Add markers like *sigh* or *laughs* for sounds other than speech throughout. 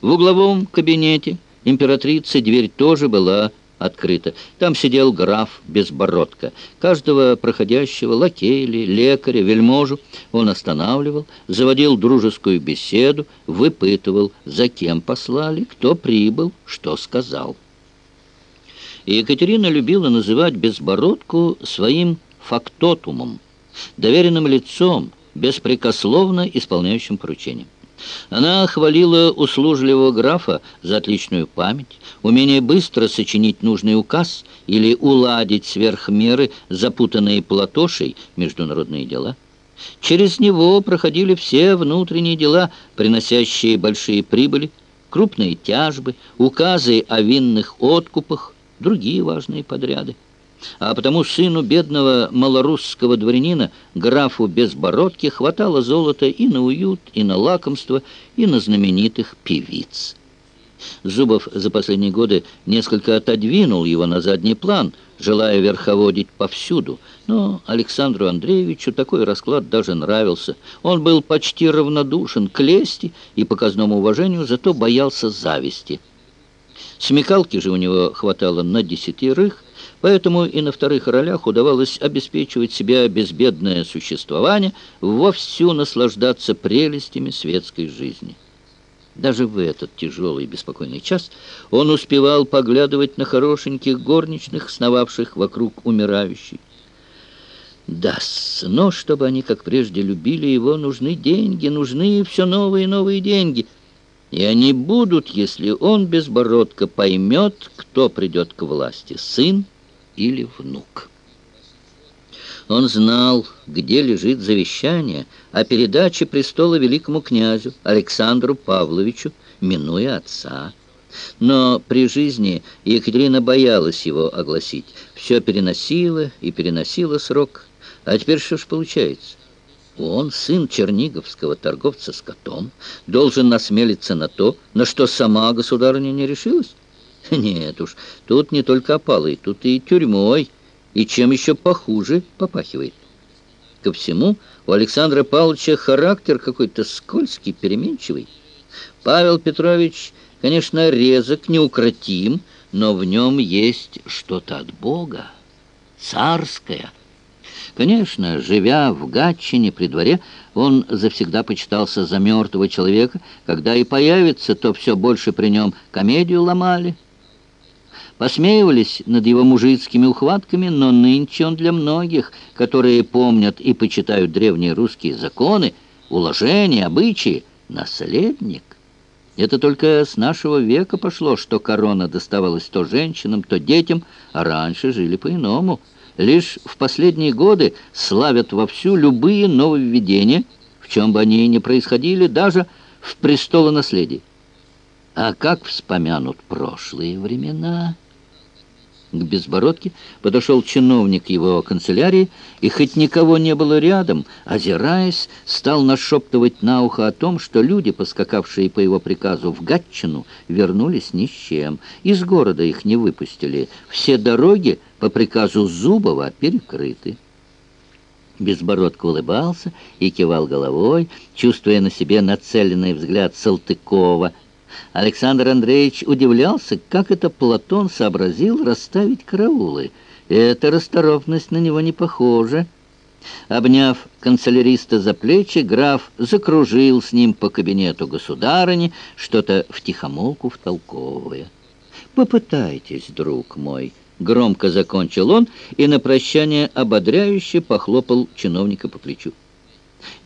В угловом кабинете императрицы дверь тоже была открыта. Там сидел граф Безбородко. Каждого проходящего, лакея лекаря, вельможу он останавливал, заводил дружескую беседу, выпытывал, за кем послали, кто прибыл, что сказал. И Екатерина любила называть Безбородку своим фактотумом, доверенным лицом, беспрекословно исполняющим поручения. Она хвалила услужливого графа за отличную память, умение быстро сочинить нужный указ или уладить сверх меры запутанные платошей международные дела. Через него проходили все внутренние дела, приносящие большие прибыли, крупные тяжбы, указы о винных откупах, другие важные подряды а потому сыну бедного малорусского дворянина, графу Безбородки, хватало золота и на уют, и на лакомство, и на знаменитых певиц. Зубов за последние годы несколько отодвинул его на задний план, желая верховодить повсюду, но Александру Андреевичу такой расклад даже нравился. Он был почти равнодушен к лести и показному уважению, зато боялся зависти. Смекалки же у него хватало на десятерых, Поэтому и на вторых ролях удавалось обеспечивать себя безбедное существование, вовсю наслаждаться прелестями светской жизни. Даже в этот тяжелый и беспокойный час он успевал поглядывать на хорошеньких горничных, сновавших вокруг умирающей. Да, но чтобы они, как прежде, любили его, нужны деньги, нужны все новые и новые деньги. И они будут, если он, безбородко, поймет, кто придет к власти, сын или внук. Он знал, где лежит завещание о передаче престола великому князю Александру Павловичу, минуя отца. Но при жизни Екатерина боялась его огласить. Все переносила и переносила срок. А теперь что ж получается? Он, сын черниговского торговца скотом, должен насмелиться на то, на что сама государыня не решилась? *laughs* Нет уж, тут не только опалой, тут и тюрьмой, и чем еще похуже попахивает. Ко всему, у Александра Павловича характер какой-то скользкий, переменчивый. Павел Петрович, конечно, резок, неукротим, но в нем есть что-то от Бога, царское. Конечно, живя в Гатчине при дворе, он завсегда почитался за мертвого человека. Когда и появится, то все больше при нем комедию ломали, посмеивались над его мужицкими ухватками, но нынче он для многих, которые помнят и почитают древние русские законы, уложения, обычаи, наследник. Это только с нашего века пошло, что корона доставалась то женщинам, то детям, а раньше жили по-иному. Лишь в последние годы славят вовсю любые нововведения, в чем бы они ни происходили, даже в престолонаследии. А как вспомянут прошлые времена... К Безбородке подошел чиновник его канцелярии, и хоть никого не было рядом, озираясь, стал нашептывать на ухо о том, что люди, поскакавшие по его приказу в Гатчину, вернулись ни с чем. Из города их не выпустили. Все дороги по приказу Зубова перекрыты. Безбородко улыбался и кивал головой, чувствуя на себе нацеленный взгляд Салтыкова — Александр Андреевич удивлялся, как это Платон сообразил расставить караулы. Эта расторопность на него не похожа. Обняв канцеляриста за плечи, граф закружил с ним по кабинету государыни, что-то втихомолку втолковывая. «Попытайтесь, друг мой!» Громко закончил он и на прощание ободряюще похлопал чиновника по плечу.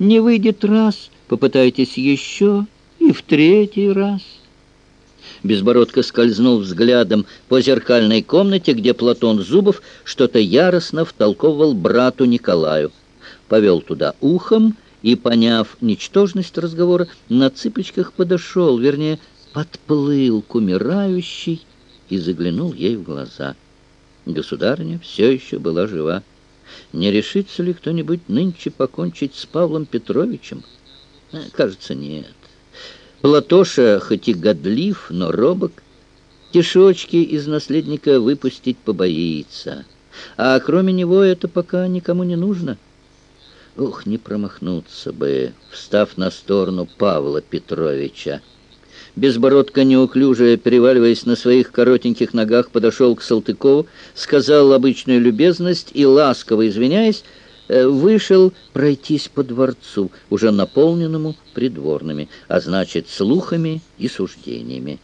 «Не выйдет раз, попытайтесь еще и в третий раз». Безбородко скользнул взглядом по зеркальной комнате, где Платон Зубов что-то яростно втолковывал брату Николаю. Повел туда ухом и, поняв ничтожность разговора, на цыпочках подошел, вернее, подплыл к умирающей и заглянул ей в глаза. Государыня все еще была жива. Не решится ли кто-нибудь нынче покончить с Павлом Петровичем? Э, кажется, нет. Платоша, хоть и годлив, но робок, кишочки из наследника выпустить побоится. А кроме него это пока никому не нужно. Ух, не промахнуться бы, встав на сторону Павла Петровича. Безбородко неуклюже, переваливаясь на своих коротеньких ногах, подошел к Салтыкову, сказал обычную любезность и, ласково извиняясь, вышел пройтись по дворцу, уже наполненному придворными, а значит, слухами и суждениями.